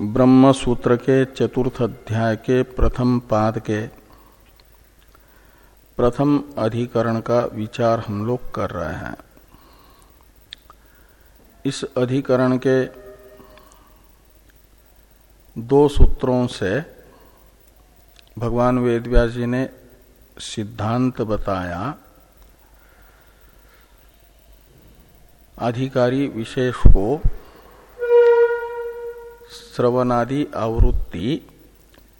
ब्रह्म सूत्र के चतुर्थ अध्याय के प्रथम पाद के प्रथम अधिकरण का विचार हम लोग कर रहे हैं। इस अधिकरण के दो सूत्रों से भगवान वेदव्यास जी ने सिद्धांत बताया। अधिकारी विशेष को श्रवणादि आवृत्ति,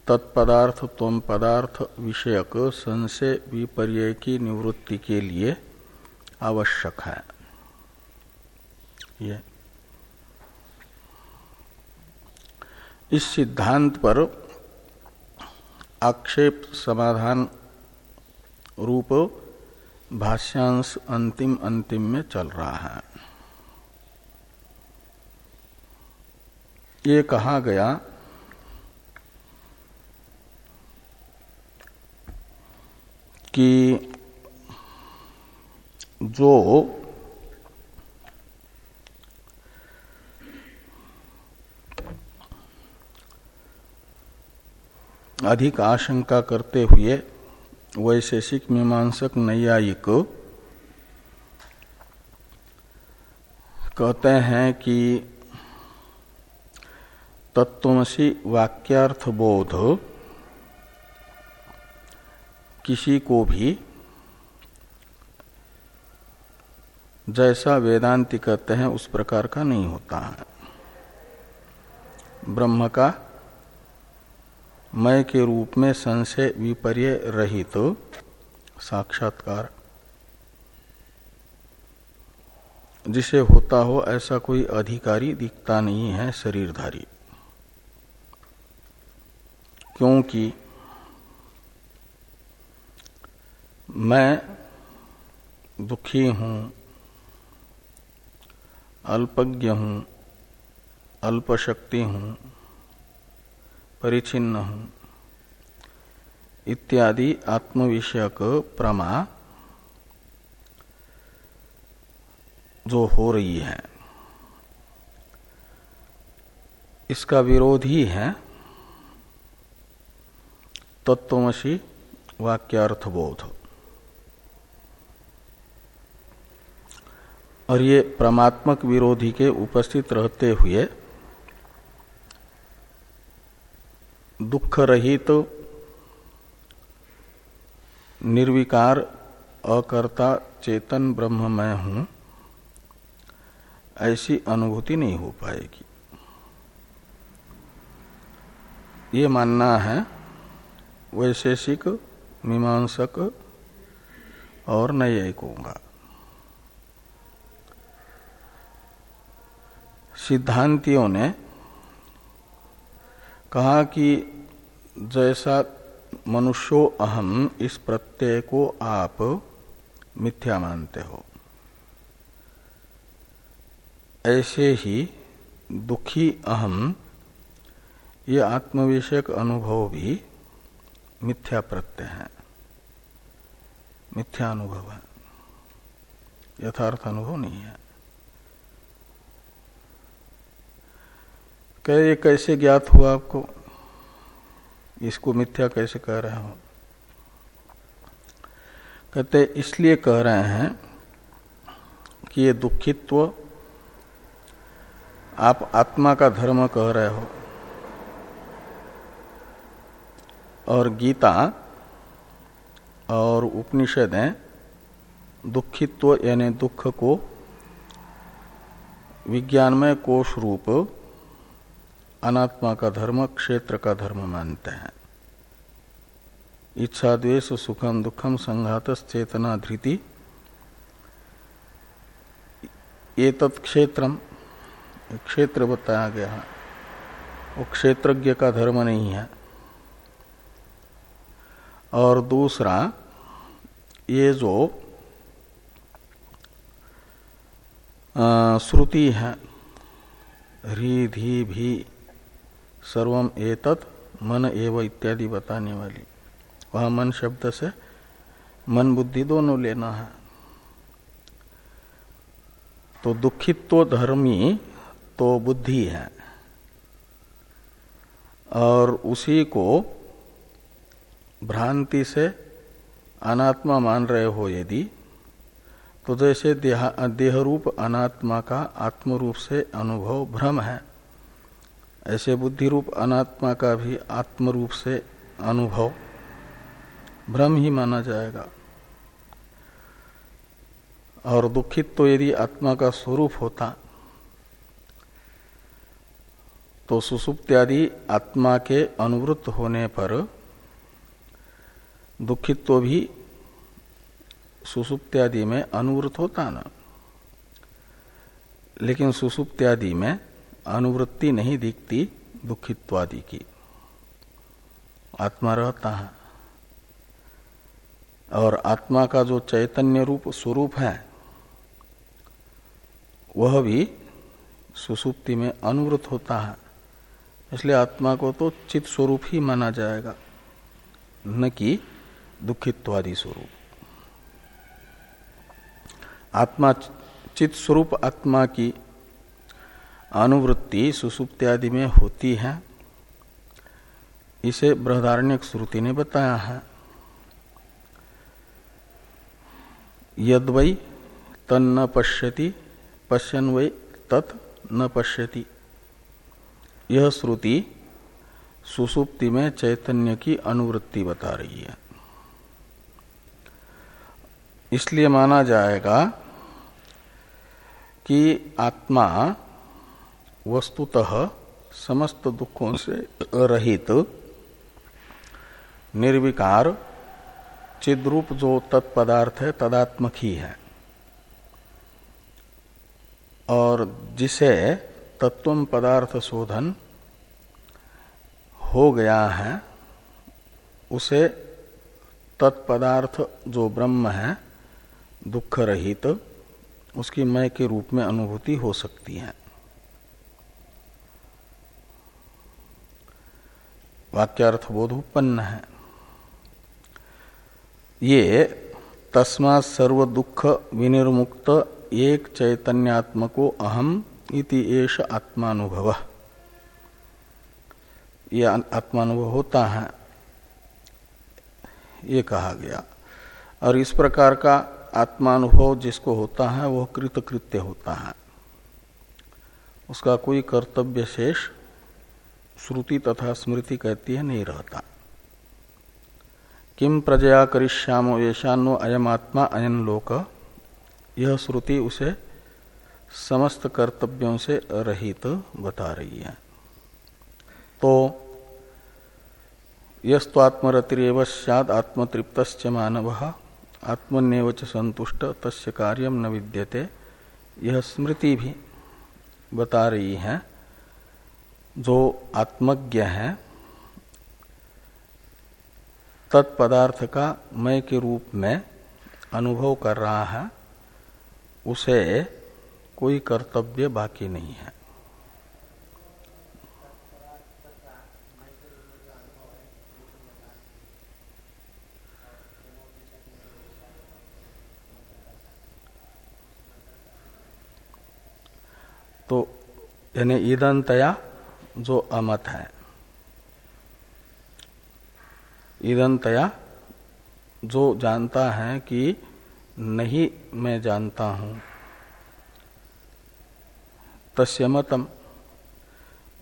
तत्पदार्थ तम पदार्थ विषयक संशय विपर्य की निवृत्ति के लिए आवश्यक है। ये। इस सिद्धांत पर आक्षेप समाधान रूप भाष्यांश अंतिम अंतिम में चल रहा है। ये कहा गया, कि जो अधिक आशंका करते हुए वैशेषिक मीमांसक नैयायिक कहते हैं कि तत्वसी वाक्यार्थ बोध किसी को भी जैसा वेदांति कहते हैं, उस प्रकार का नहीं होता है। ब्रह्म का मय के रूप में संशय विपर्य रहित तो साक्षात्कार। जिसे होता हो, ऐसा कोई अधिकारी दिखता नहीं है, शरीरधारी। क्योंकि मैं दुखी हूँ, अल्पज्ञ हूँ, अल्पशक्ति हूँ, परिचिन्न हूँ। इत्यादि आत्मविषयक प्रमा जो हो रही है, इसका विरोध ही है तत्वमसी वाक्यार्थबोध। और ये परमात्मक विरोधी के उपस्थित रहते हुए दुख रहित तो निर्विकार, अकर्ता, चेतन ब्रह्म मैं हूँ, ऐसी अनुभूति नहीं हो पाएगी। ये मानना है वैशेषिक, मीमांसक और न्यायिकों का सिद्धांतियों ने कहा कि जैसा मनुष्यो अहम, इस प्रत्यय को आप मिथ्या मानते हो। ऐसे ही दुखी अहम, ये आत्मविषयक अनुभव भी मिथ्या प्रत्यय है, मिथ्या अनुभव है, यथार्थ अनुभव नहीं है। कह ये कैसे ज्ञात हुआ आपको? इसको मिथ्या कैसे कह रहे हो? कहते, इसलिए कह रहे हैं कि ये दुखित्व आप आत्मा का धर्म कह रहे हो। और गीता और उपनिषदें दुखित्व यानी दुख को विज्ञानमय कोष रूप अनात्मा का धर्म, क्षेत्र का धर्म मानते हैं। इच्छा द्वेष सुखम दुखम संघात चेतना धृति। ये तत्क्षेत्रम क्षेत्र बताया गया है। वो क्षेत्रज्ञ का धर्म नहीं है। और दूसरा, ये जो श्रुति है री धी भी सर्वम एतत् मन एव इत्यादि बताने वाली। वह मन शब्द से मन बुद्धि दोनों लेना है। तो दुखित्व धर्मी तो बुद्धि है। और उसी को भ्रांति से अनात्मा मान रहे हो यदि तो जैसे देह रूप अनात्मा का आत्म रूप से अनुभव भ्रम है, ऐसे बुद्धि रूप अनात्मा का भी आत्म रूप से अनुभव भ्रम ही माना जाएगा। और दुखित तो यदि आत्मा का स्वरूप होता तो सुसुप्त्यादि आत्मा के अनुवृत्त होने पर दुखित तो भी सुसुप्त्यादि में अनुवृत्त होता ना। लेकिन सुसुप्त्यादि में अनुवृत्ति नहीं दिखती दुखित्वादि की। आत्मा रहता है। और आत्मा का जो चैतन्य रूप स्वरूप है, वह भी सुसुप्ति में अनुवृत्त होता है। इसलिए आत्मा को तो चित स्वरूप ही माना जाएगा। न कि दुखित्वादि स्वरूप। आत्मा, चित स्वरूप आत्मा की अनुवृत्ति सुसुप्त्यादि में होती है। इसे बृहदारण्य श्रुति ने बताया है। यदवै तन्न पश्यति, पश्यन वै तत् न पश्यति। यह श्रुति सुसुप्ति में चैतन्य की अनुवृत्ति बता रही है। इसलिए माना जाएगा कि आत्मा वस्तुतः समस्त दुखों से रहित, निर्विकार, चिद्रूप जो तत्पदार्थ है, तदात्मक ही। है और जिसे तत्व पदार्थ शोधन हो गया है, उसे तत्पदार्थ जो ब्रह्म है दुख रहित तो उसकी मय के रूप में अनुभूति हो सकती है। वाक्यार्थ बोध उत्पन्न है। ये तस्मा सर्व दुख विनिर्मुक्त एक चैतन्यात्मको अहम इति एष आत्मानुभव। ये आत्मानुभव होता है। ये कहा गया। और इस प्रकार का आत्मानुभव जिसको होता है, वह कृतकृत्य होता है। उसका कोई कर्तव्य शेष श्रुति तथा स्मृति कहती है, नहीं रहता। किम प्रजया करिष्यामो येषान्नो अयम आत्मा अयन लोक, यह श्रुति उसे समस्त कर्तव्यों से रहित बता रही है। तो यस्वात्मरतिरव सद आत्मतृप्त मानव आत्मन्यव च संतुष्ट, तस्य कार्यम न विद्यते। यह स्मृति भी बता रही है। जो आत्मज्ञ है, तत्पदार्थ का मय के रूप में अनुभव कर रहा है, उसे कोई कर्तव्य बाकी नहीं है तो यानी ईदंतया जो अमत है। ईदंतया जो जानता है कि नहीं मैं जानता हूँ। तस्य मतम,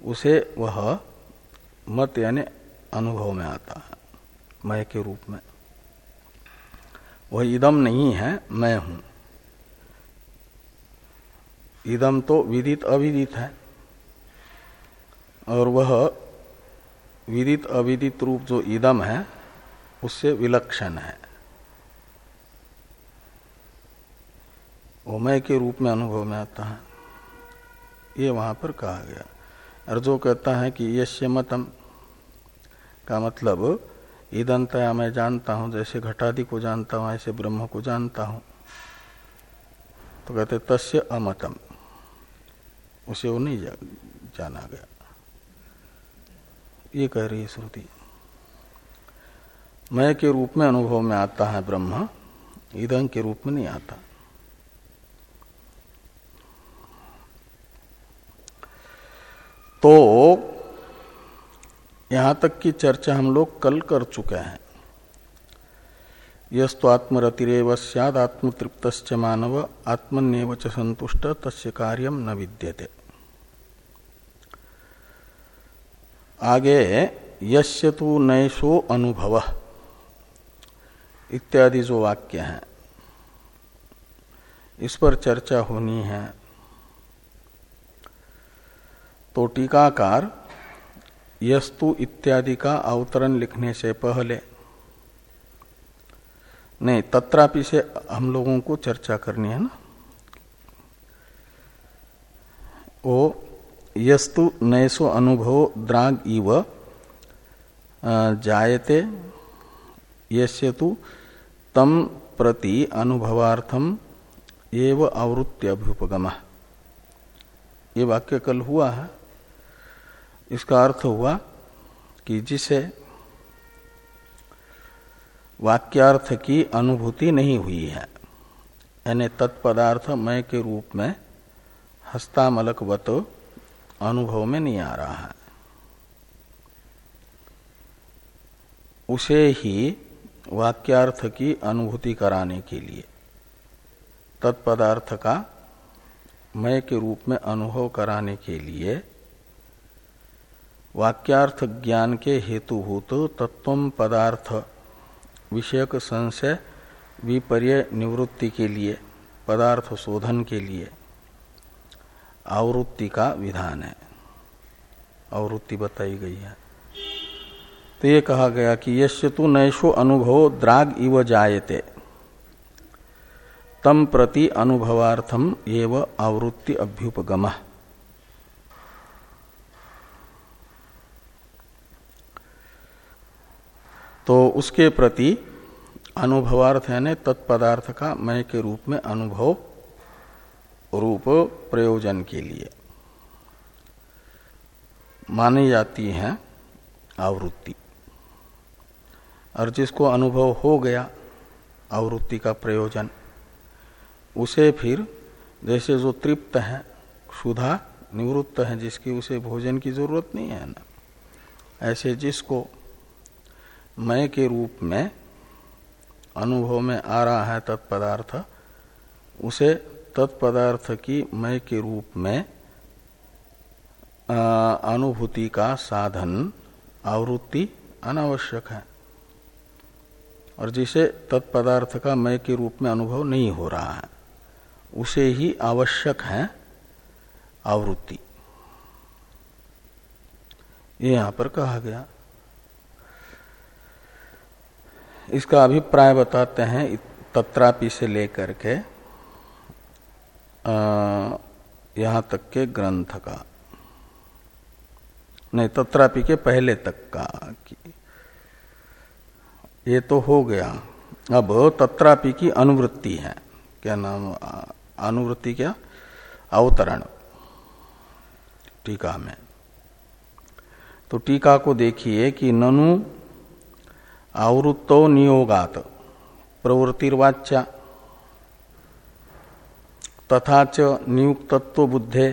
उसे वह मत यानी अनुभव में आता है मैं के रूप में। वह इदम नहीं है, मैं हूँ। इदम तो विदित अविदित है। और वह विदित अविदित रूप जो इदम है, उससे विलक्षण है। वो मय के रूप में अनुभव में आता है। ये वहाँ पर कहा गया। और जो कहता है कि यश्य मतम का मतलब ईदंतया मैं जानता हूँ, जैसे घटादि को जानता हूँ, ऐसे ब्रह्म को जानता हूँ। तो कहते तस्य अमतम। उसे वो नहीं जाना गया। ये कह रही है श्रुति। मय के रूप में अनुभव में आता है ब्रह्म ईदन के रूप में नहीं आता। तो यहाँ तक की चर्चा हम लोग कल कर चुके हैं। यस्तो आत्मरतिरव सद आत्मतृप्त मानव, आत्मन्यव संतुष्ट, तस्य कार्यम न विद्यते। आगे यश्य तो नैशो अनुभव इत्यादि जो वाक्य हैं। इस पर चर्चा होनी है। तो टीकाकार यस्तु इत्यादि का अवतरण लिखने से पहले, नहीं, तत्रापि से हम लोगों को चर्चा करनी है ना? वो यस्तु नैसो अनुभव द्राग इव जायते यस्य तु तम प्रति अनुभवार्थम एव आवृत्ति अभ्युपगम ये वाक्य कल हुआ है। इसका अर्थ हुआ कि जिसे वाक्यार्थ की अनुभूति नहीं हुई है, यानी तत्पदार्थ मय के रूप में हस्तामलकवत अनुभव में नहीं आ रहा है। उसे ही वाक्यार्थ की अनुभूति कराने के लिए, तत्पदार्थ का मय के रूप में अनुभव कराने के लिए, वाक्यार्थ ज्ञान के हेतुभूत तत्व पदार्थ विषयक संशय विपर्य निवृत्ति के लिए, पदार्थ शोधन के लिए आवृत्ति का विधान है। आवृत्ति बताई गई है। तो ये कहा गया कि यश तो नैशो अनुभव द्राग इव जायते। तम प्रति अनुभवार्थम एव आवृत्ति अभ्युपगम। तो उसके प्रति अनुभवार्थ यानी तत्पदार्थ का मय के रूप में अनुभव रूप प्रयोजन के लिए। मानी जाती है आवृत्ति। और जिसको अनुभव हो गया आवृत्ति का प्रयोजन, उसे फिर जैसे जो तृप्त है, क्षुधा निवृत्त है, जिसकी उसे भोजन की ज़रूरत नहीं है ना। ऐसे जिसको मय के रूप में, अनुभव में आ रहा है तत्पदार्थ, उसे तत्पदार्थ की मय के रूप में अनुभूति का साधन, आवृत्ति अनावश्यक है। और जिसे तत्पदार्थ का मय के रूप में अनुभव नहीं हो रहा है, उसे ही आवश्यक है आवृत्ति। ये यहाँ पर कहा गया। इसका अभिप्राय बताते हैं तत्रापि से लेकर के। यहाँ तक के ग्रंथ का। नहीं, तत्रापि के पहले तक का ये तो हो गया। अब तत्रापि की अनुवृत्ति है। क्या नाम अनुवृत्ति क्या? अवतरण। टीका में। तो टीका को देखिए कि ननु आवृत्तो नियोगात। प्रवृत्तिर्वाच्या। तथा च नियुक्तत्व बुद्धे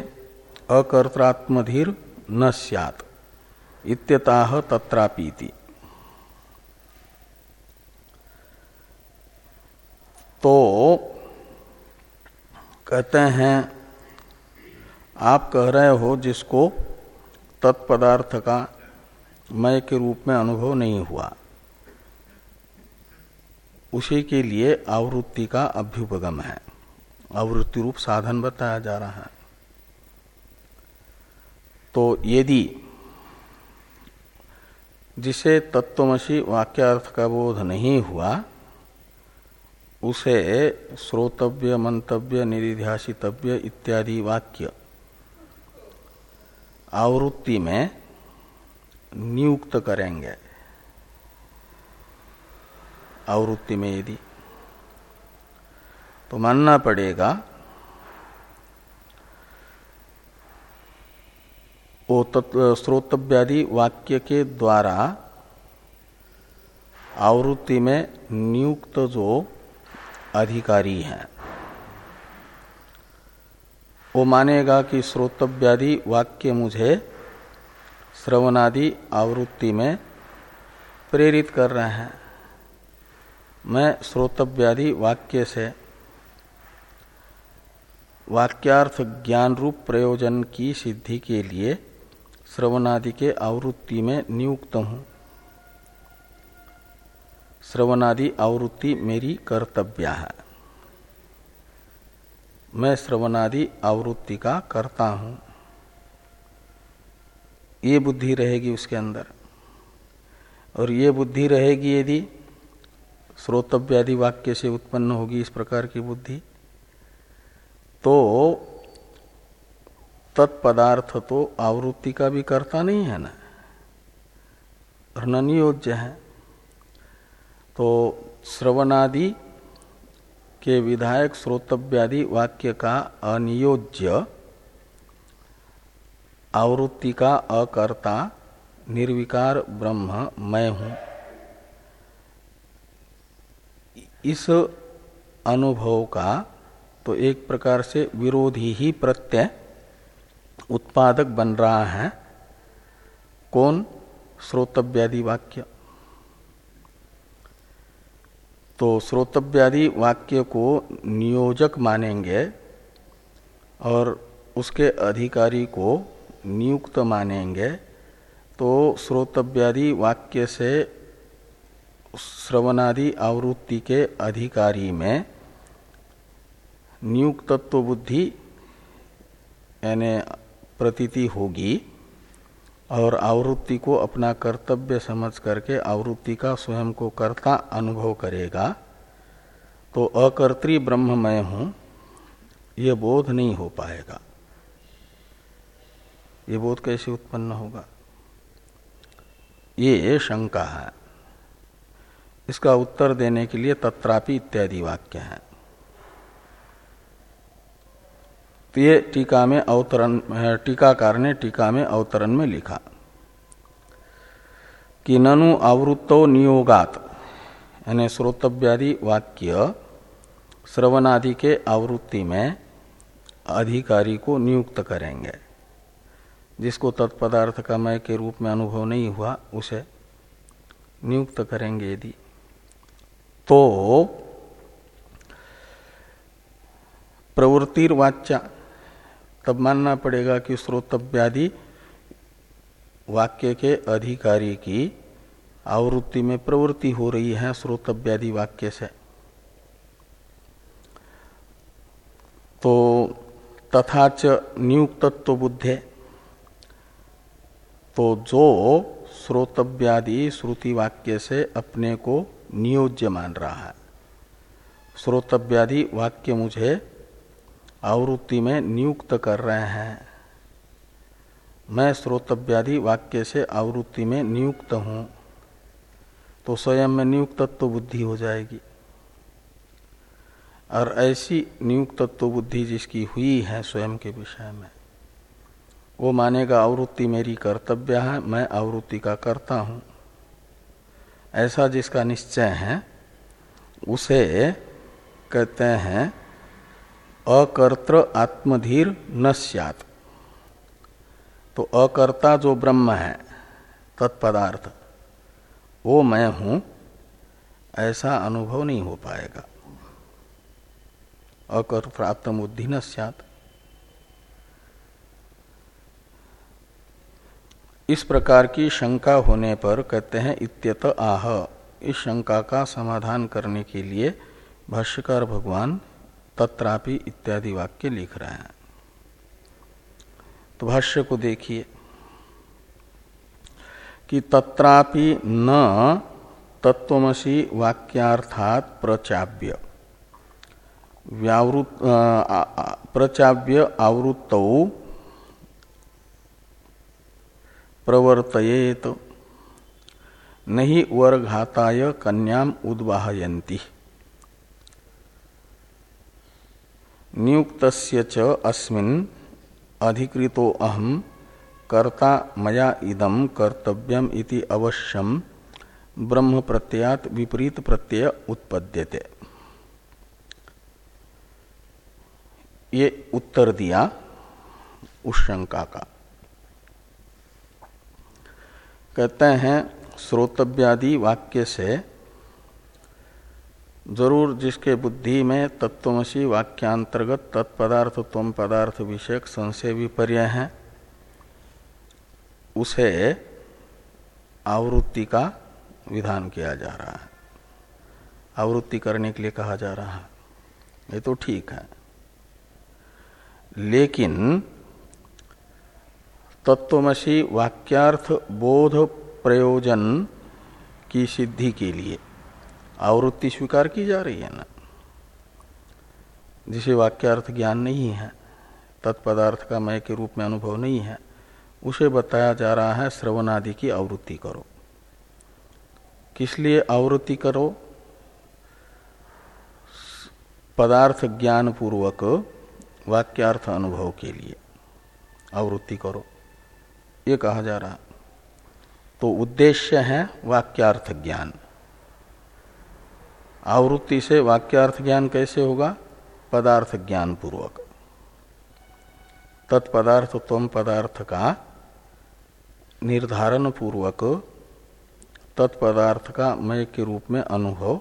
अकर्त्रात्मधीर न सैत इत्यताह तत्रापीति तो कहते हैं, आप कह रहे हो जिसको तत्पदार्थ का मय के रूप में अनुभव नहीं हुआ, उसी के लिए आवृत्ति का अभ्युपगम है। आवृत्ति रूप साधन बताया जा रहा है। तो यदि जिसे तत्वमसी वाक्यार्थ का बोध नहीं हुआ, उसे श्रोतव्य, मंतव्य निधिध्यासितव्य इत्यादि वाक्य आवृत्ति में नियुक्त करेंगे। आवृत्ति में यदि तो मानना पड़ेगा वो स्रोतव्यादि वाक्य के द्वारा आवृत्ति में नियुक्त जो अधिकारी हैं, वो मानेगा कि श्रोतव्यादि वाक्य मुझे श्रवणादि आवृत्ति में प्रेरित कर रहे हैं। मैं श्रोतव्यादि वाक्य से वाक्यार्थ ज्ञान रूप प्रयोजन की सिद्धि के लिए श्रवणादि के आवृत्ति में नियुक्त हूँ श्रवणादि आवृत्ति मेरी कर्तव्य। है मैं श्रवणादि आवृत्ति का करता हूँ। ये बुद्धि रहेगी उसके अंदर। और ये बुद्धि रहेगी यदि श्रोतव्यादि वाक्य से उत्पन्न होगी इस प्रकार की बुद्धि तो तत्पदार्थ तो आवृत्ति का भी करता नहीं है ना? नियोज्य है। तो श्रवणादि के विधायक श्रोतव्यादि वाक्य का अनियोज्य आवृत्ति का अकर्ता निर्विकार ब्रह्म मैं हूँ। इस अनुभव का तो एक प्रकार से विरोधी ही प्रत्यय उत्पादक बन रहा है। कौन? श्रोतव्यादि वाक्य। तो श्रोतव्यादि वाक्य को नियोजक मानेंगे और उसके अधिकारी को नियुक्त मानेंगे। तो श्रोतव्यादि वाक्य से श्रवणादि आवृत्ति के अधिकारी में नियुक्तत्व बुद्धि यानी प्रतीति होगी और आवृत्ति को अपना कर्तव्य समझ करके आवृत्ति का स्वयं को कर्ता अनुभव करेगा तो अकर्त्री ब्रह्म मैं हूँ यह बोध नहीं हो पाएगा। ये बोध कैसे उत्पन्न होगा? ये शंका है। इसका उत्तर देने के लिए तत्रापि इत्यादि वाक्य है। तो ये टीका में अवतरण टीकाकार ने टीका में अवतरण में लिखा। कि ननु आवृत्तो नियोगात, यानी श्रोतव्यादि वाक्य, श्रवणादि के आवृत्ति में अधिकारी को नियुक्त करेंगे। जिसको तत्पदार्थ का मय के रूप में अनुभव नहीं हुआ, उसे नियुक्त करेंगे यदि। तो प्रवृत्तिर्वाच्या तब मानना पड़ेगा कि श्रोतव्यादि वाक्य के अधिकारी की आवृत्ति में प्रवृत्ति हो रही है श्रोतव्यादि वाक्य से। तो तथा च नियुक्तत्व बुद्धे। तो जो श्रोतव्यादि श्रुति वाक्य से अपने को नियोज्य मान रहा है। श्रोतव्यादि वाक्य मुझे आवृत्ति में नियुक्त कर रहे हैं। मैं श्रोतव्यादि वाक्य से आवृत्ति में नियुक्त हूँ तो स्वयं में नियुक्तत्व बुद्धि हो जाएगी। और ऐसी नियुक्तत्व बुद्धि जिसकी हुई है स्वयं के विषय में, वो मानेगा आवृत्ति मेरी कर्तव्य है, मैं आवृत्ति का करता हूँ। ऐसा जिसका निश्चय है, उसे कहते हैं अकर्त्र आत्मधीर न सत तो अकर्ता जो ब्रह्म है, तत्पदार्थ, वो मैं हूँ, ऐसा अनुभव नहीं हो पाएगा। अकर्त्र आत्मबुद्धि न सत इस प्रकार की शंका होने पर कहते हैं, इत्यत आह। इस शंका का समाधान करने के लिए भाष्यकार भगवान तत्रापि इत्यादि वाक्य लिख रहे हैं। तो भाष्य को देखिए कि तत्रापि न तत्वमसी वाक्यार्थात प्रचाव्य व्यावृत प्रचाव्य आवृत्त प्रवर्तयेत। नहीं वर्घाताय कन्याम उद्वाहयती नियुक्त अस्मिन् अधिकृतो अहम कर्ता मया इदम कर्तव्यम इति अवश्यम ब्रह्म प्रत्ययात विपरीत प्रत्यय उत्पद्यते। ये उत्तर दिया उस शंका का। कहते हैं, श्रोतव्यादि वाक्य से ज़रूर जिसके बुद्धि में तत्वमसी वाक्यांतर्गत तत्पदार्थ तम पदार्थ विषयक संशय विपर्य है, उसे आवृत्ति का विधान किया जा रहा है। आवृत्ति करने के लिए कहा जा रहा है। ये तो ठीक है। लेकिन तत्वमसी वाक्यार्थ बोध प्रयोजन की सिद्धि के लिए आवृत्ति स्वीकार की जा रही है ना? जिसे वाक्यार्थ ज्ञान नहीं है, तत्पदार्थ का मय के रूप में अनुभव नहीं है, उसे बताया जा रहा है श्रवण आदि की आवृत्ति करो। किस लिए आवृत्ति करो? पदार्थ ज्ञान पूर्वक वाक्यार्थ अनुभव के लिए आवृत्ति करो। ये कहा जा रहा तो उद्देश्य है वाक्यार्थ ज्ञान। आवृत्ति से वाक्यार्थ ज्ञान कैसे होगा? पदार्थ ज्ञान पूर्वक तत्पदार्थ तम पदार्थ का निर्धारण पूर्वक तत्पदार्थ का मय के रूप में अनुभव।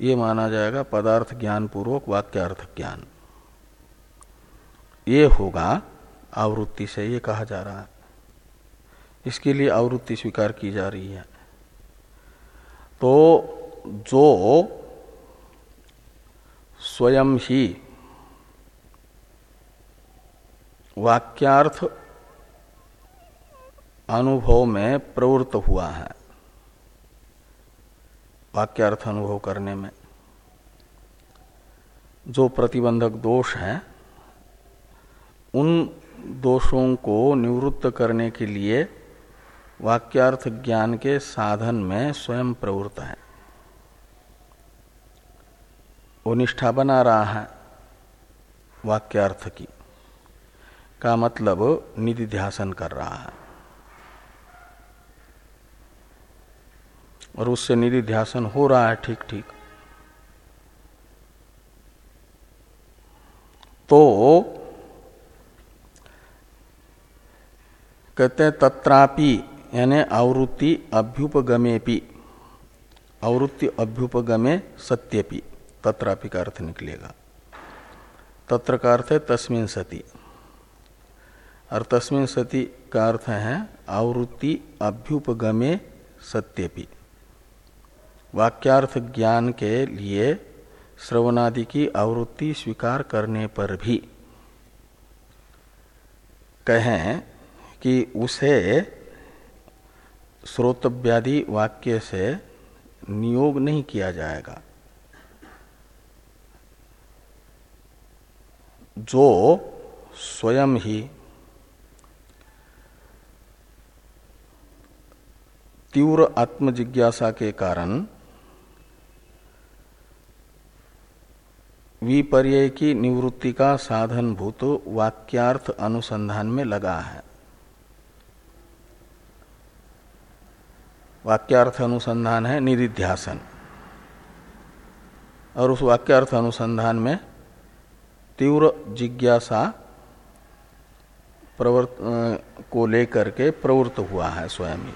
ये माना जाएगा पदार्थ ज्ञान पूर्वक वाक्यार्थ ज्ञान। ये होगा आवृत्ति से, ये कहा जा रहा है। इसके लिए आवृत्ति स्वीकार की जा रही है। तो जो स्वयं ही वाक्यार्थ अनुभव में प्रवृत्त हुआ है, वाक्यार्थ अनुभव करने में। जो प्रतिबंधक दोष हैं, उन दोषों को निवृत्त करने के लिए वाक्यार्थ ज्ञान के साधन में स्वयं प्रवृत्त है। वो निष्ठा बना रहा है, वाक्यार्थ की। का मतलब निधि ध्यासन कर रहा है। और उससे निधि ध्यासन हो रहा है ठीक ठीक तो कहते तत्रापि, यानी आवृत्ति अभ्युपगमेपि, आवृत्ति अभ्युपगमे सत्यपि। तत्रापि का अर्थ निकलेगा। तत्र का अर्थ है तस्मिन सती। और तस्मिन सती का अर्थ है आवृत्ति अभ्युपगमे सत्यपि। वाक्यार्थ ज्ञान के लिए श्रवणादि की आवृत्ति स्वीकार करने पर भी कहें कि उसे श्रोतव्यादि वाक्य से नियोग नहीं किया जाएगा। जो स्वयं ही तीव्र आत्मजिज्ञासा के कारण विपर्य की निवृत्ति का साधन भूत वाक्यार्थ अनुसंधान में लगा है। वाक्यार्थ अनुसंधान है निधिध्यासन। और उस वाक्यार्थ अनुसंधान में तीव्र जिज्ञासा प्रवर्त को लेकर के प्रवृत्त हुआ है स्वयं ही।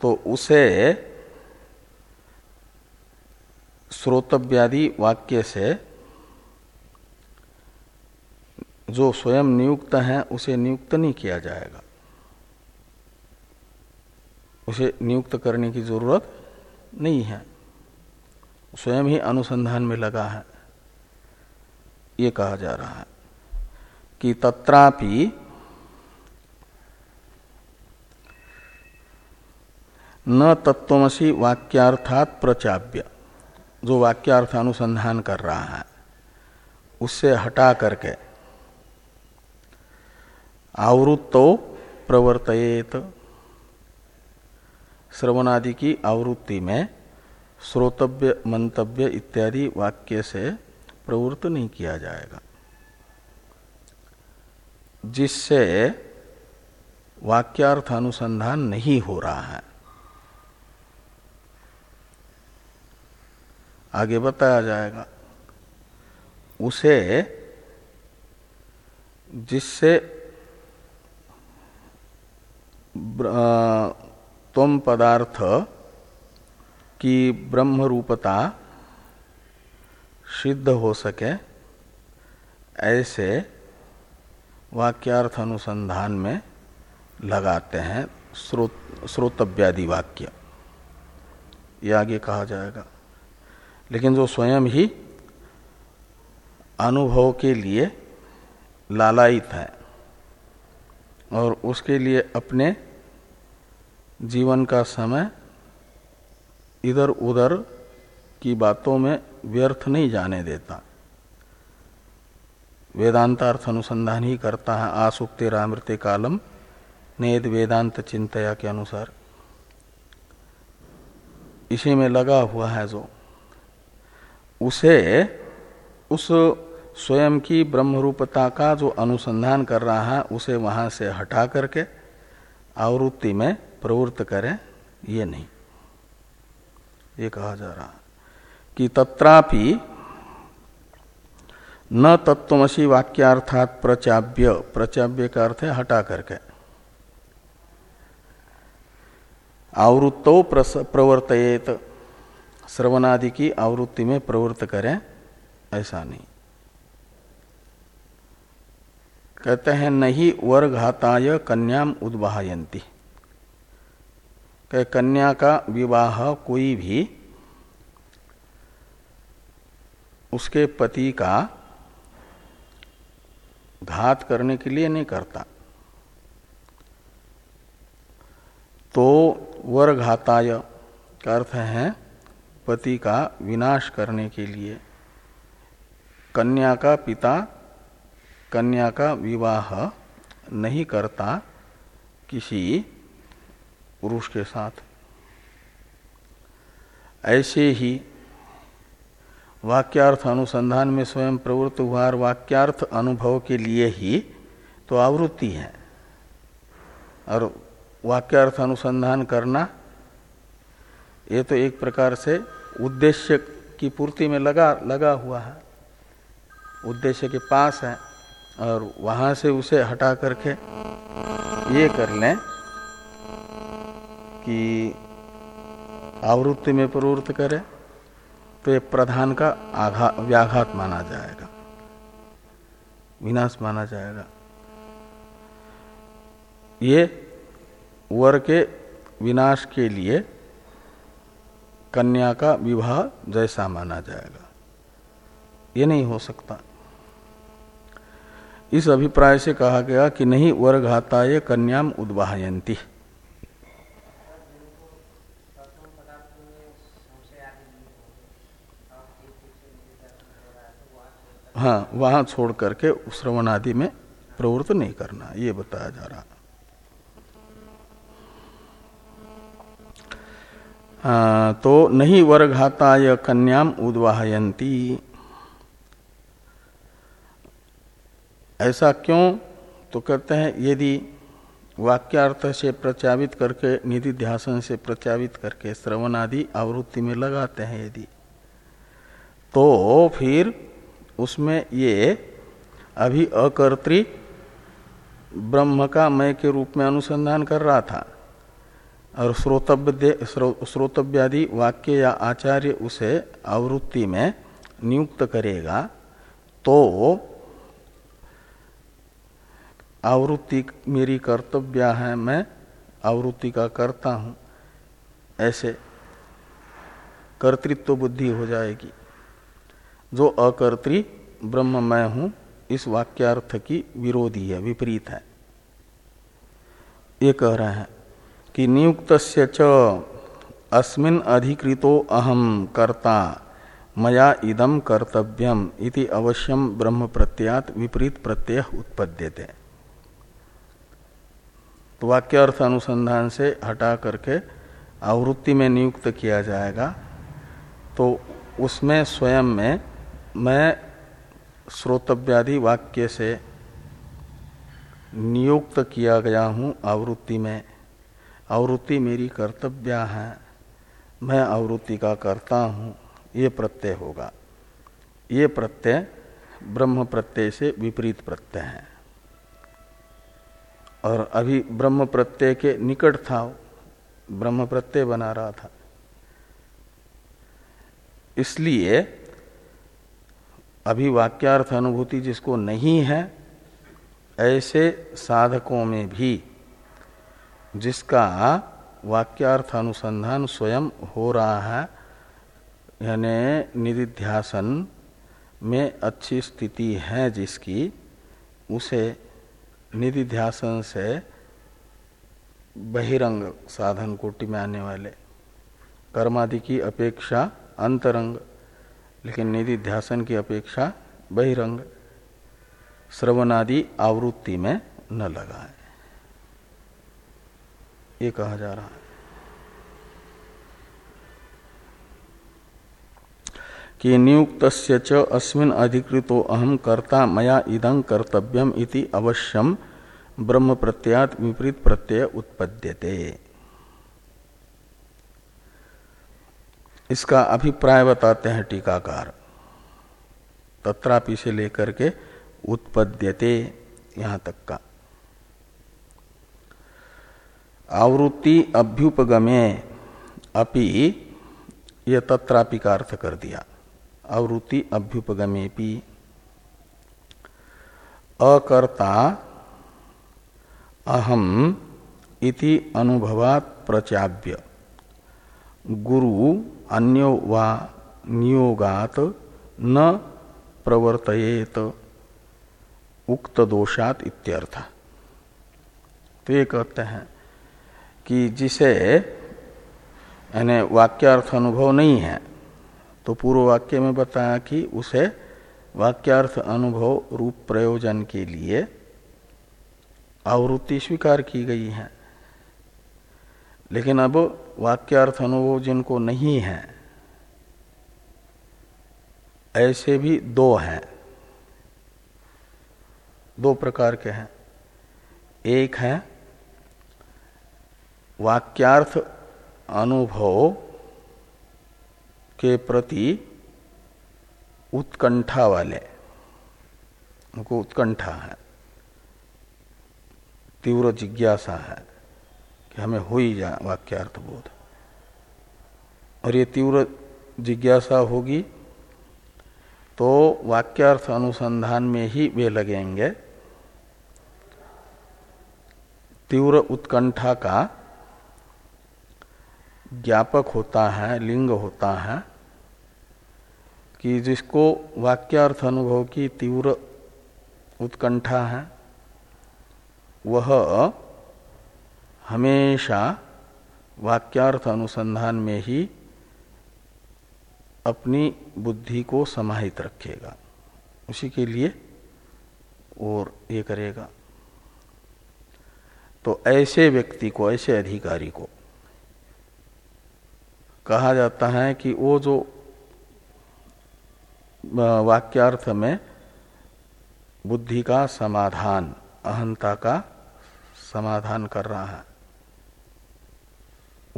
तो उसे श्रोतव्यादि वाक्य से जो स्वयं नियुक्त है, उसे नियुक्त नहीं किया जाएगा। उसे नियुक्त करने की ज़रूरत नहीं है। स्वयं ही अनुसंधान में लगा है। ये कहा जा रहा है कि तत्रापि न तत्वमसी वाक्यार्थात प्रचाव्य जो वाक्यार्थ अनुसंधान कर रहा है, उससे हटा करके आवृत्तो प्रवर्तयेत। श्रवणादि की आवृत्ति में श्रोतव्य, मंतव्य इत्यादि वाक्य से प्रवृत्त नहीं किया जाएगा। जिससे वाक्यार्थ अनुसंधान नहीं हो रहा है। आगे बताया जाएगा, उसे जिससे तम पदार्थ की ब्रह्म रूपता सिद्ध हो सके, ऐसे वाक्यार्थ अनुसंधान में लगाते हैं श्रोतव्यादि वाक्य। ये आगे कहा जाएगा। लेकिन जो स्वयं ही अनुभव के लिए लालायित है और उसके लिए अपने जीवन का समय इधर उधर की बातों में व्यर्थ नहीं जाने देता। वेदांतार्थ अनुसंधान ही करता है आसुक्ति रामृत्य कालम, नेद वेदांत चिंतया के अनुसार। इसी में लगा हुआ है जो, उसे, उस स्वयं की ब्रह्मरूपता का जो अनुसंधान कर रहा है, उसे वहाँ से हटा करके आवृत्ति में प्रवृत्त करें, ये नहीं। ये कहा जा रहा कि तत्रापि न तत्वमसी वाक्यार्थात प्रचाव्य प्रचाव्य का अर्थ है हटा करके। आवृत्तो प्रवर्तयेत। श्रवणादि की आवृत्ति में प्रवृत्त करें, ऐसा नहीं। कहते हैं, नहीं वर्घाताय कन्याम उद्वाहयंती कन्या का विवाह कोई भी उसके पति का घात करने के लिए नहीं करता। तो वर्घाताय का अर्थ है पति का विनाश करने के लिए। कन्या का पिता, कन्या का विवाह नहीं करता किसी पुरुष के साथ। ऐसे ही वाक्यार्थ अनुसंधान में स्वयं प्रवृत्त हुआ वाक्यार्थ अनुभव के लिए ही तो आवृत्ति है। और वाक्यार्थ अनुसंधान करना, ये तो एक प्रकार से उद्देश्य की पूर्ति में लगा लगा हुआ है। उद्देश्य के पास है और वहाँ से उसे हटा करके ये कर लें कि आवृत्ति में प्रवृत्त करे। ये प्रधान का आघात व्याघात माना जाएगा। विनाश माना जाएगा। ये वर के विनाश के लिए कन्या का विवाह जैसा माना जाएगा। ये नहीं हो सकता। इस अभिप्राय से कहा गया कि नहीं वर्घाताय कन्याम उद्वाहयंती हाँ वहाँ छोड़ करके श्रवण आदि में प्रवृत्त नहीं करना ये बताया जा रहा। आ, तो नहीं वर्घाताय कन्याम उद्वाहयंती ऐसा क्यों? तो कहते हैं यदि वाक्यार्थ से प्रचावित करके निधि ध्यासन से प्रचावित करके श्रवण आदि आवृत्ति में लगाते हैं यदि तो फिर उसमें ये अभी अकर्त्री ब्रह्म का मय के रूप में अनुसंधान कर रहा था। और श्रोतव्य, श्रोतव्यादि वाक्य या आचार्य उसे आवृत्ति में नियुक्त करेगा तो आवृत्ति मेरी कर्तव्य है, मैं आवृत्ति का करता हूँ। ऐसे कर्तृत्व बुद्धि हो जाएगी। जो अकर्त्री ब्रह्म मैं हूँ, इस वाक्यार्थ की विरोधी है, विपरीत है। ये कह रहे हैं कि नियुक्त च अस्मिन अधिकृतो अहम कर्ता, मया इदम कर्तव्यम इति अवश्यम ब्रह्म प्रत्यात विपरीत प्रत्यय उत्पद्यते। तो वाक्यार्थ अनुसंधान से हटा करके आवृत्ति में नियुक्त किया जाएगा तो उसमें स्वयं में मैं श्रोतव्यादि वाक्य से नियुक्त किया गया हूँ, आवृत्ति में। आवृत्ति मेरी कर्तव्य है, मैं आवृत्ति का करता हूँ, ये प्रत्यय होगा। ये प्रत्यय ब्रह्म प्रत्यय से विपरीत प्रत्यय है। और अभी ब्रह्म प्रत्यय के निकट था, ब्रह्म प्रत्यय बना रहा था। इसलिए अभी वाक्यार्थ अनुभूति जिसको नहीं है, ऐसे साधकों में भी जिसका वाक्यार्थ अनुसंधान स्वयं हो रहा है, यानी निधिध्यासन में अच्छी स्थिति है जिसकी, उसे निधिध्यासन से बहिरंग साधन कोटि में आने वाले कर्मादि की अपेक्षा अंतरंग लेकिन निधि ध्यासन की अपेक्षा बहिरंग श्रवणादि आवृत्ति में न लगाए। ये कहा जा रहा है कि नियुक्त अस्मिन अधिकृतो अहम कर्ता मया इदं कर्तव्यम इति अवश्यम ब्रह्म प्रत्यात विपरीत प्रत्यय उत्पद्यते। इसका अभिप्राय बताते हैं टीकाकार। तत्रापि से लेकर के उत्पद्यते यहाँ तक का। आवृत्ति अभ्युपगमे अपि यह तत्रापि का अर्थ कर दिया। आवृत्ति अभ्युपगमेपि अकर्ता अहम इति अनुभवात प्रचाव्य गुरु अन्यो वा नियोगात न प्रवर्तयेत। उक्त दोषात इत्यर्थ। तो ये कहते हैं कि जिसे, यानी वाक्यार्थ अनुभव नहीं है तो पूर्व वाक्य में बताया कि उसे वाक्यार्थ अनुभव रूप प्रयोजन के लिए आवृत्ति स्वीकार की गई है। लेकिन अब वाक्यार्थ अनुभव जिनको नहीं है, ऐसे भी दो हैं। दो प्रकार के हैं। एक है वाक्यार्थ अनुभव के प्रति उत्कंठा वाले, उनको उत्कंठा है, तीव्र जिज्ञासा है। हमें हो ही जाए वाक्यार्थ बोध। और ये तीव्र जिज्ञासा होगी तो वाक्यार्थ अनुसंधान में ही वे लगेंगे। तीव्र उत्कंठा का ज्ञापक होता है, लिंग होता है, कि जिसको वाक्यार्थ अनुभव की तीव्र उत्कंठा है, वह हमेशा वाक्यार्थ अनुसंधान में ही अपनी बुद्धि को समाहित रखेगा। उसी के लिए और ये करेगा। तो ऐसे व्यक्ति को, ऐसे अधिकारी को कहा जाता है कि वो जो वाक्यार्थ में बुद्धि का समाधान, अहंता का समाधान कर रहा है।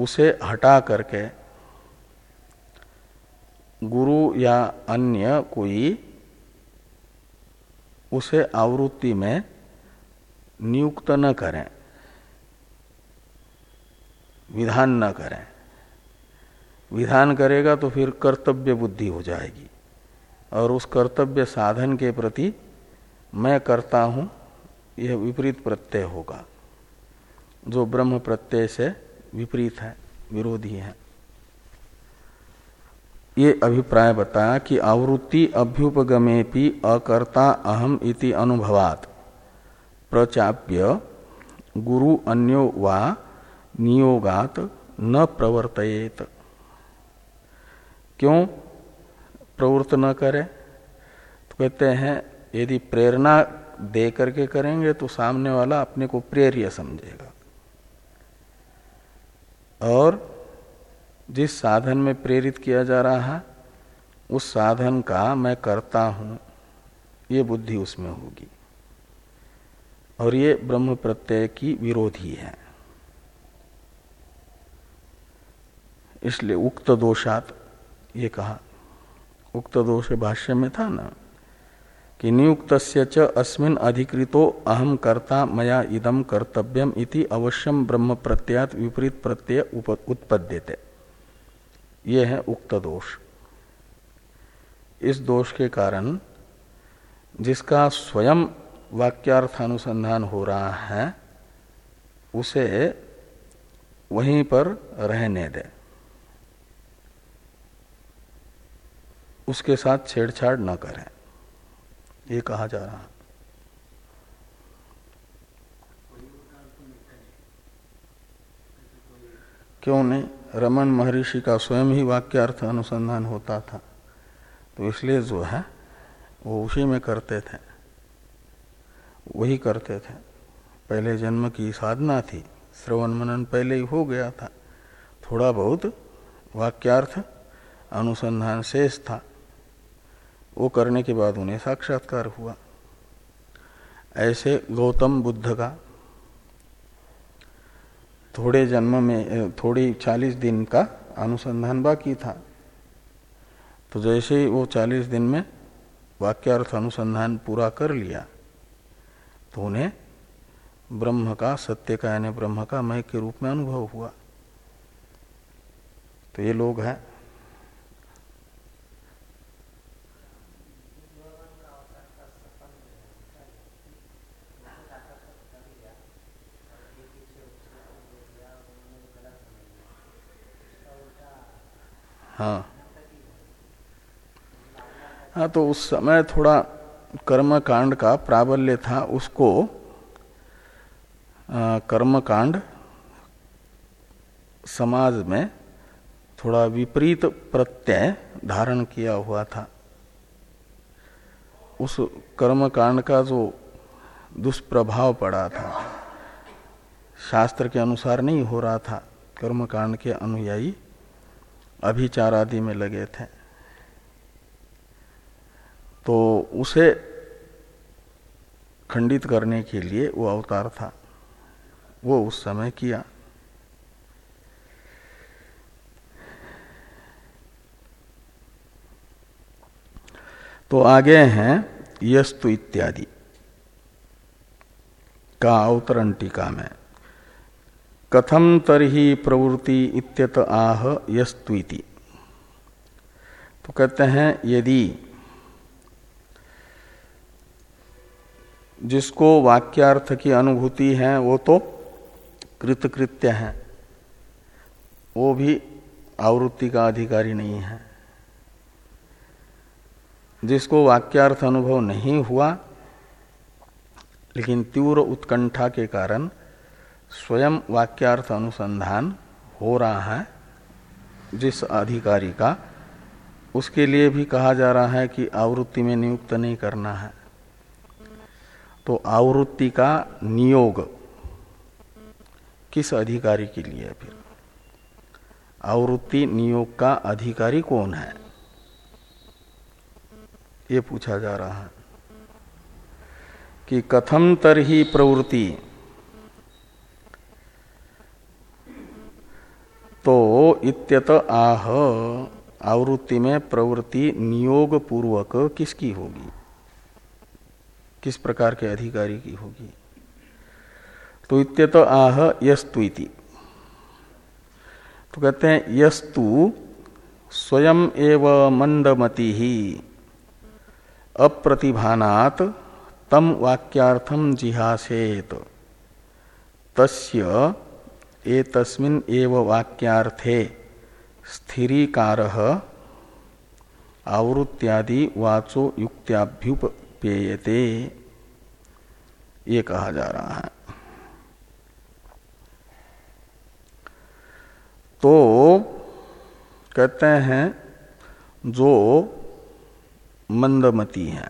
उसे हटा करके गुरु या अन्य कोई उसे आवृत्ति में नियुक्त न करें, विधान न करें। विधान करेगा तो फिर कर्तव्य बुद्धि हो जाएगी और उस कर्तव्य साधन के प्रति मैं करता हूँ, यह विपरीत प्रत्यय होगा। जो ब्रह्म प्रत्यय से विपरीत है, विरोधी है। ये अभिप्राय बताया कि आवृत्ति अभ्युपगमेपि अकर्ता अहम इति अनुभवात। प्रचाप्य, गुरु अन्यो वा नियोगात न प्रवर्तयेत। क्यों प्रवृत्त न करे? तो कहते हैं, यदि प्रेरणा दे करके करेंगे तो सामने वाला अपने को प्रेरिय समझेगा। और जिस साधन में प्रेरित किया जा रहा है उस साधन का मैं करता हूँ। ये बुद्धि उसमें होगी। और ये ब्रह्म प्रत्यय की विरोधी है। इसलिए उक्त दोषात, ये कहा, उक्त दोष भाष्य में था ना? कि नियुक्त च अस्मिन अधिकृतो अहम कर्ता मया इदम कर्तव्यम इति अवश्यम ब्रह्म प्रत्यात विपरीत प्रत्यय उत्पद्यते। ये है उक्त दोष। इस दोष के कारण जिसका स्वयं वाक्यार्थ अनुसंधान हो रहा है, उसे वहीं पर रहने दे। उसके साथ छेड़छाड़ न करें। ये कहा जा रहा क्यों नहीं? रमन महर्षि का स्वयं ही वाक्यार्थ अनुसंधान होता था। तो इसलिए जो है, वो उसी में करते थे। वही करते थे। पहले जन्म की साधना थी। श्रवण मनन पहले ही हो गया था। थोड़ा बहुत वाक्यार्थ अनुसंधान शेष था। वो करने के बाद उन्हें साक्षात्कार हुआ। ऐसे गौतम बुद्ध का थोड़े जन्म में थोड़ी चालीस दिन का अनुसंधान बाकी था। तो जैसे ही वो चालीस दिन में वाक्यार्थ अनुसंधान पूरा कर लिया तो उन्हें ब्रह्म का, सत्य का, यानी ब्रह्म का मय के रूप में अनुभव हुआ। तो ये लोग हैं। हाँ। हाँ तो उस समय थोड़ा कर्म कांड का प्राबल्य था, उसको कर्म कांड समाज में थोड़ा विपरीत प्रत्यय धारण किया हुआ था। उस कर्म कांड का जो दुष्प्रभाव पड़ा था, शास्त्र के अनुसार नहीं हो रहा था कर्म कांड के अनुयायी अभिचार आदि में लगे थे। तो उसे खंडित करने के लिए वो अवतार था। वो उस समय किया। तो आगे हैं यस्तु इत्यादि का अवतरण टीका में। कथम तरही प्रवृत्ति इत्यत आह यस्तुति तो कहते हैं, यदि जिसको वाक्यार्थ की अनुभूति है, वो तो कृतकृत्य है। वो भी आवृत्ति का अधिकारी नहीं है। जिसको वाक्यार्थ अनुभव नहीं हुआ, लेकिन तीव्र उत्कंठा के कारण स्वयं वाक्यार्थ अनुसंधान हो रहा है जिस अधिकारी का, उसके लिए भी कहा जा रहा है कि आवृत्ति में नियुक्त नहीं करना है। तो आवृत्ति का नियोग किस अधिकारी के लिए फिर? आवृत्ति नियोग का अधिकारी कौन है? ये पूछा जा रहा है कि कथम तरही प्रवृत्ति तो इत्यत आह। आवृत्ति में प्रवृत्ति नियोग पूर्वक किसकी होगी? किस प्रकार के अधिकारी की होगी? तो इत्यत आह यस्तु इति। तो कहते हैं, यस्तु स्वयं एव मंदमति। ही अप्रतिभानात तम वाक्यार्थम जिहासेत। तस्य एतस्मिन् एव वाक्यार्थे स्थिरीकार आवृत्त्यादि वाचो युक्त्याभ्युप पेयते ये कहा जा रहा है। तो कहते हैं, जो मंदमती है,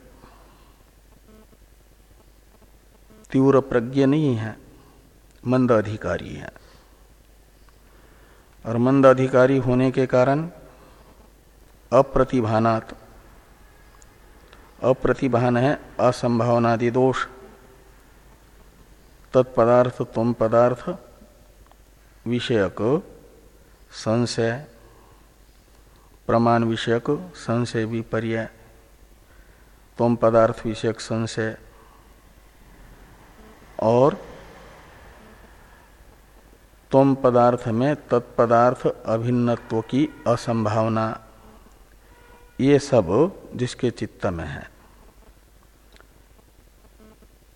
तीव्र प्रज्ञ नहीं है, मंद अधिकारी है। और मंद अधिकारी होने के कारण अप्रतिभानात। अप्रतिभान है, असंभावनादि दोष। तत्पदार्थ तुम पदार्थ, विषयक संशय, प्रमाण विषयक संशय विपर्य तोम पदार्थ विषयक संशय। और तोम पदार्थ में तत्पदार्थ अभिन्नत्व की असंभावना। ये सब जिसके चित्त में है।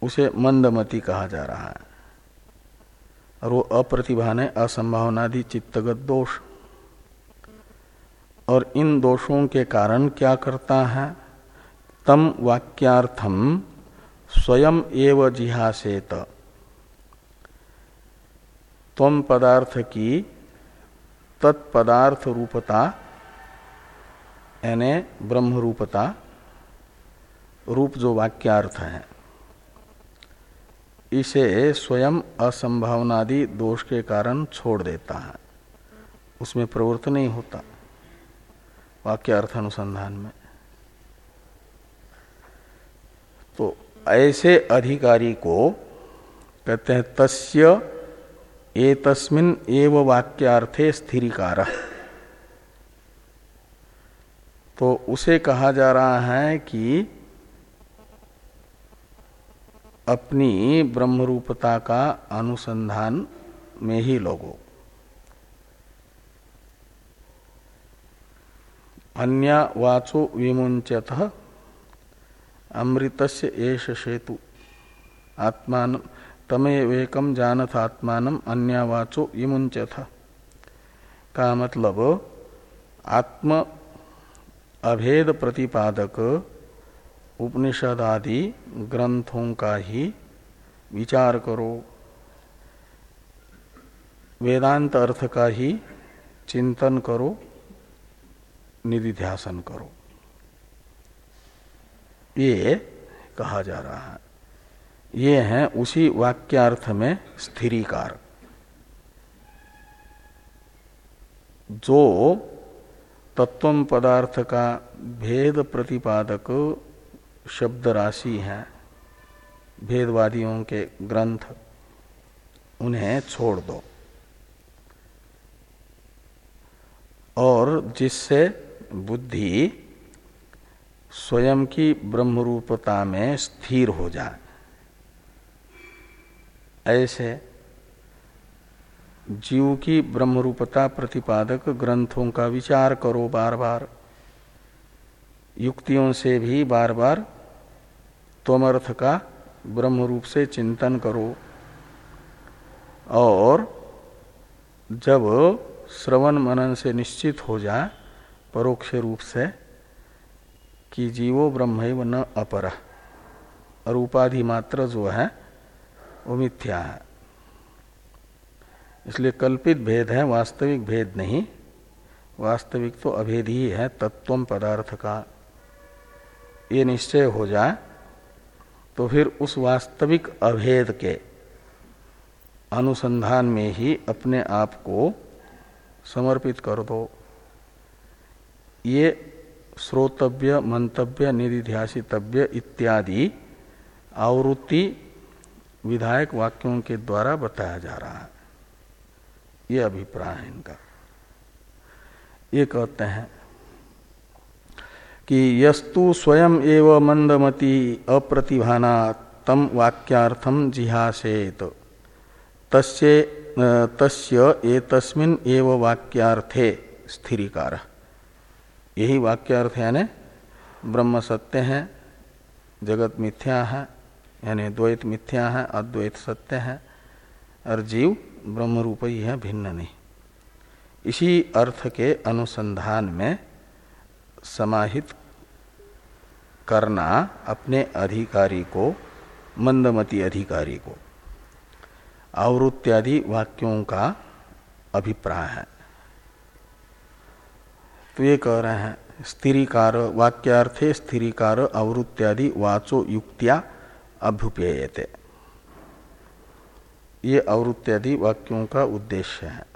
उसे मंदमती कहा जा रहा है। और वो अप्रतिभा ने असंभावनादि चित्तगत दोष। और इन दोषों के कारण क्या करता है? तम वाक्यार्थम स्वयं एव जिहासेत। तम पदार्थ की तत्पदार्थ रूपता, यानी ब्रह्म रूपता रूप जो वाक्यार्थ है। इसे स्वयं असंभावनादि दोष के कारण छोड़ देता है। उसमें प्रवृत्त नहीं होता वाक्य अर्थ अनुसंधान में। तो ऐसे अधिकारी को कहते हैं तस्य एतस्मिन एव वाक्यार्थे स्थिरीकार। तो उसे कहा जा रहा है कि अपनी ब्रह्मरूपता का अनुसंधान में ही लोगो। अन्य वाचो विमुंचत अमृतस्य एष सेतु, आत्मान तमेवेकम जानथ आत्मान अन्यवाचो था का मतलब? आत्म अभेद प्रतिपादक उपनिषद आदि ग्रंथों का ही विचार करो। वेदांत अर्थ का ही चिंतन करो, निधिध्यासन करो। ये कहा जा रहा है। ये है उसी वाक्यार्थ में स्थिरीकार। जो तत्व पदार्थ का भेद प्रतिपादक शब्द राशि है, भेदवादियों के ग्रंथ, उन्हें छोड़ दो। और जिससे बुद्धि स्वयं की ब्रह्मरूपता में स्थिर हो जाए। ऐसे जीव की ब्रह्मरूपता प्रतिपादक ग्रंथों का विचार करो बार बार युक्तियों से भी बार बार त्वमर्थ का ब्रह्म रूप से चिंतन करो। और जब श्रवण मनन से निश्चित हो जाए परोक्ष रूप से कि जीवो ब्रह्म न अपर। और उपाधि मात्र जो है वो मिथ्या है। इसलिए कल्पित भेद है, वास्तविक भेद नहीं। वास्तविक तो अभेद ही है तत्व पदार्थ का। ये निश्चय हो जाए तो फिर उस वास्तविक अभेद के अनुसंधान में ही अपने आप को समर्पित कर दो। ये श्रोतव्य, मंतव्य, निधिध्यासितव्य इत्यादि आवृत्ति विधायक वाक्यों के द्वारा बताया जा रहा है। ये अभिप्राय है इनका। ये कहते हैं कि यस्तु स्वयं एव मंदमती अप्रतिभाना तम वाक्यार्थम जिहासेत। तस्य तस्य एतस्मिन एव वाक्यार्थे स्थिरीकार। यही वाक्यार्थ यानी ब्रह्म सत्य है, जगत मिथ्या है यानी द्वैत मिथ्या है, अद्वैत सत्य है, और जीव ब्रह्म रूप ही है, भिन्न नहीं। इसी अर्थ के अनुसंधान में समाहित करना अपने अधिकारी को, मंदमती अधिकारी को, आवृत्त्यादि वाक्यों का अभिप्राय है। तो ये कह रहे हैं, स्थिरीकार वाक्यार्थे स्थिरीकार आवृत्त्यादि वाचो युक्तिया अभ्युपेयते। ये आवृत्त्यादि वाक्यों का उद्देश्य है।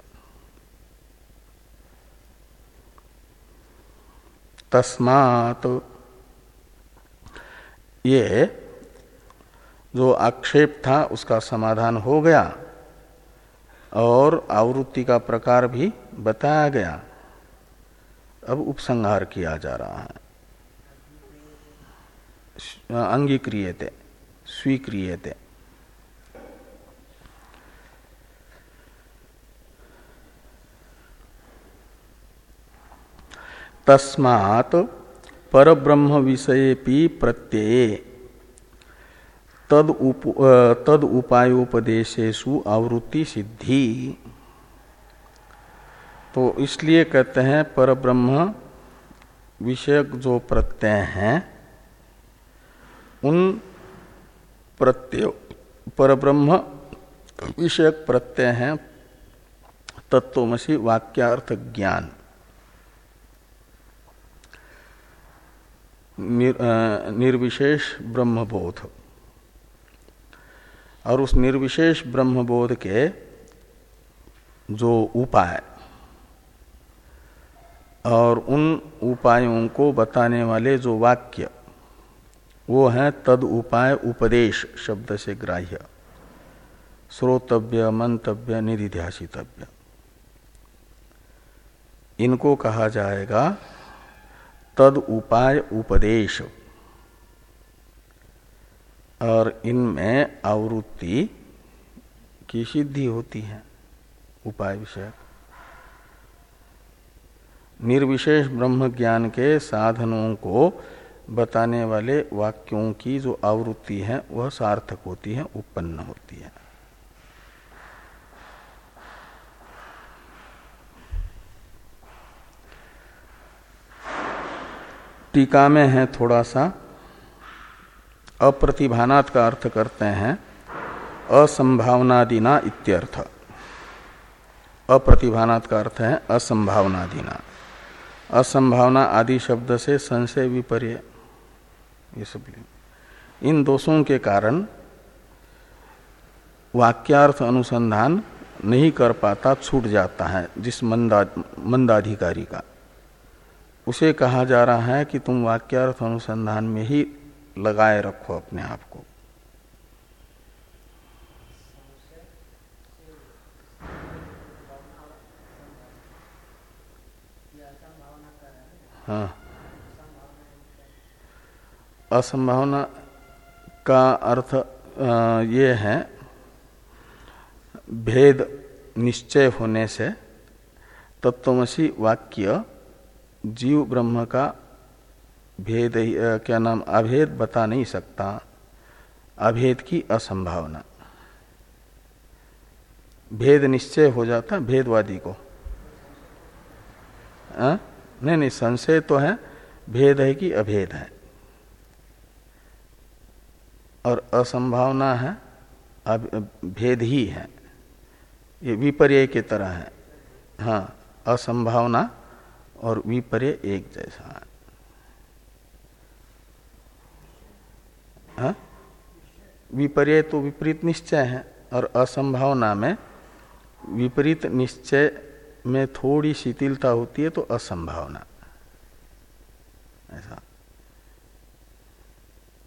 तस्मात ये जो आक्षेप था, उसका समाधान हो गया और आवृत्ति का प्रकार भी बताया गया। अब उपसंहार किया जा रहा है। अंगीक्रियते। स्वीक्रियते। तस्मात् परब्रह्म विषयेपि प्रत्यय। तद उप तद आवृत्ति सिद्धि तो इसलिए कहते हैं परब्रह्म विषयक जो प्रत्यय हैं, उन प्रत्यय परब्रह्म विषयक प्रत्यय हैं तत्वमसी वाक्यार्थ ज्ञान। निर, निर्विशेष ब्रह्मबोध। और उस निर्विशेष ब्रह्मबोध के जो उपाय और उन उपायों को बताने वाले जो वाक्य वो है तद उपाय उपदेश शब्द से ग्राह्य। श्रोतव्य, मंतव्य, निधिध्यासितव्य। इनको कहा जाएगा तद उपाय उपदेश। और इनमें आवृत्ति की सिद्धि होती है, उपाय विषय निर्विशेष ब्रह्म ज्ञान के साधनों को बताने वाले वाक्यों की जो आवृत्ति है, वह सार्थक होती है, उत्पन्न होती है। टीका में है थोड़ा सा अप्रतिभानात का अर्थ करते हैं, असंभावनादिना इत्यर्थ। अप्रतिभानात का अर्थ है असंभावनादिना। असंभावना आदि शब्द से संशय विपर्य ये सब लिंग इन दोषों के कारण वाक्यार्थ अनुसंधान नहीं कर पाता, छूट जाता है जिस मंदा, मंदाधिकारी का। उसे कहा जा रहा है कि तुम वाक्यार्थ अनुसंधान में ही लगाए रखो अपने आप को। हाँ। असंभावना का अर्थ ये है, भेद निश्चय होने से तत्वमसी वाक्य जीव ब्रह्म का भेद क्या नाम, अभेद बता नहीं सकता। अभेद की असंभावना। भेद निश्चय हो जाता भेदवादी को। आ? नहीं नहीं, संशय तो है, भेद है कि अभेद है। और असंभावना है, अब भेद ही है। ये विपर्य के तरह है। हाँ असंभावना और विपर्य एक जैसा है। हाँ? विपर्य तो विपरीत निश्चय है और असंभावना में विपरीत निश्चय में थोड़ी शिथिलता होती है तो असंभावना। ऐसा।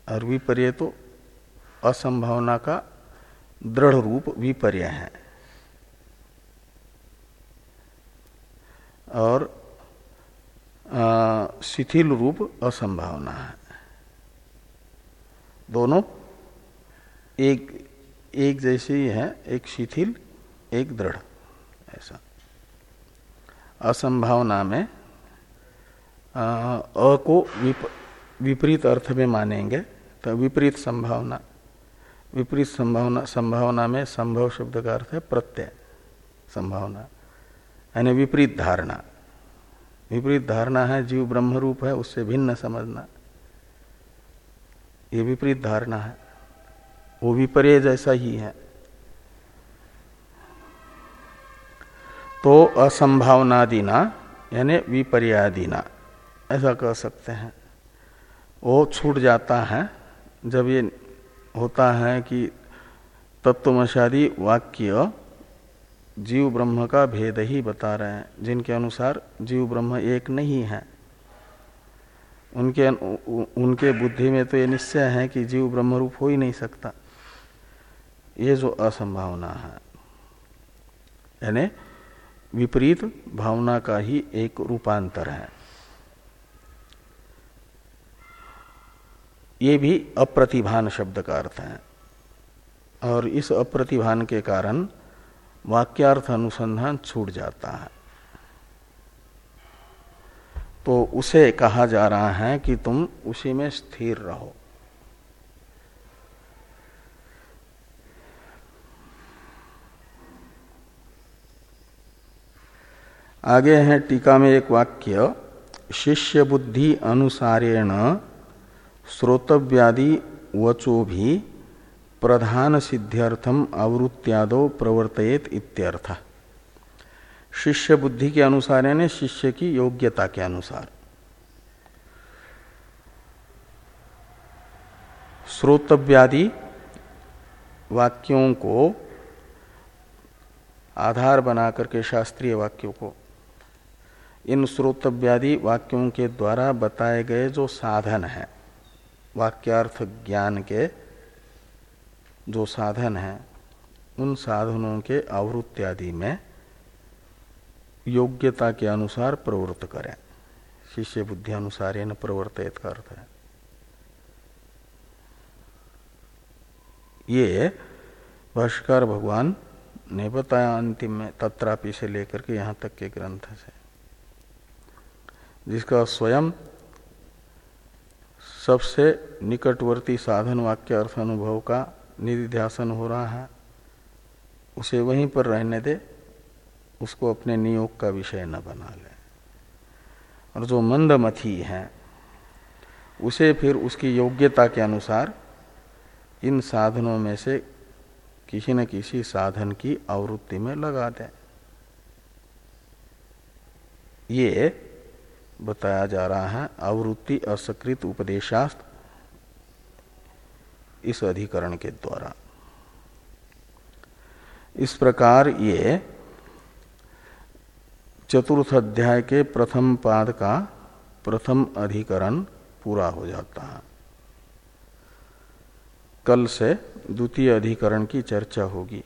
और विपर्य तो असंभावना का दृढ़ रूप विपर्य है। और शिथिल रूप असंभावना है। दोनों एक एक जैसे ही है एक शिथिल एक दृढ़ ऐसा। असंभावना में अ को विप, विपरीत अर्थ में मानेंगे तो विपरीत संभावना विपरीत संभावना संभावना में संभव शब्द का अर्थ है प्रत्यय संभावना, यानी विपरीत धारणा। विपरीत धारणा है, जीव ब्रह्म रूप है, उससे भिन्न समझना। ये विपरीत धारणा है। वो विपर्य जैसा ही है। तो असंभावनादिना, यानी विपर्यादिना, ऐसा कह सकते हैं। वो छूट जाता है जब ये होता है कि तत्वमशादी वाक्य जीव ब्रह्म का भेद ही बता रहे हैं, जिनके अनुसार जीव ब्रह्म एक नहीं है। उनके उनके बुद्धि में तो ये निश्चय है कि जीव ब्रह्म रूप हो ही नहीं सकता। ये जो असंभावना है, यानी विपरीत भावना का ही एक रूपांतर है। ये भी अप्रतिभान शब्द का अर्थ है। और इस अप्रतिभान के कारण वाक्यार्थ अनुसंधान छूट जाता है। तो उसे कहा जा रहा है कि तुम उसी में स्थिर रहो। आगे है टीका में एक वाक्य शिष्य बुद्धि अनुसारेण श्रोतव्यादि वचो भी प्रधान सिद्ध्यर्थम आवृत्त्यादो प्रवर्तयेत इत्यर्थ। शिष्य बुद्धि के अनुसार यानी शिष्य की योग्यता के अनुसार। श्रोतव्यादि वाक्यों को आधार बना करके शास्त्रीय वाक्यों को, इन श्रोतव्यादि वाक्यों के द्वारा बताए गए जो साधन है वाक्यार्थ ज्ञान के जो साधन हैं, उन साधनों के आवृत्त्यादि में योग्यता के अनुसार प्रवृत्त करें। शिष्य बुद्धि अनुसार न प्रवर्तित का अर्थ है। ये भाष्कर भगवान ने बताया अंतिम में, तत्रापि से लेकर के यहाँ तक के ग्रंथ से, जिसका स्वयं सबसे निकटवर्ती साधन वाक्य अर्थ अनुभव का निधिध्यासन हो रहा है। उसे वहीं पर रहने दे, उसको अपने नियोग का विषय न बना ले। और जो मंदमथी है, उसे फिर उसकी योग्यता के अनुसार इन साधनों में से किसी न किसी साधन की आवृत्ति में लगा दें। ये बताया जा रहा है। आवृत्ति असकृत उपदेशास्त्र इस अधिकरण के द्वारा। इस प्रकार ये चतुर्थ अध्याय के प्रथम पाद का प्रथम अधिकरण पूरा हो जाता है। कल से द्वितीय अधिकरण की चर्चा होगी।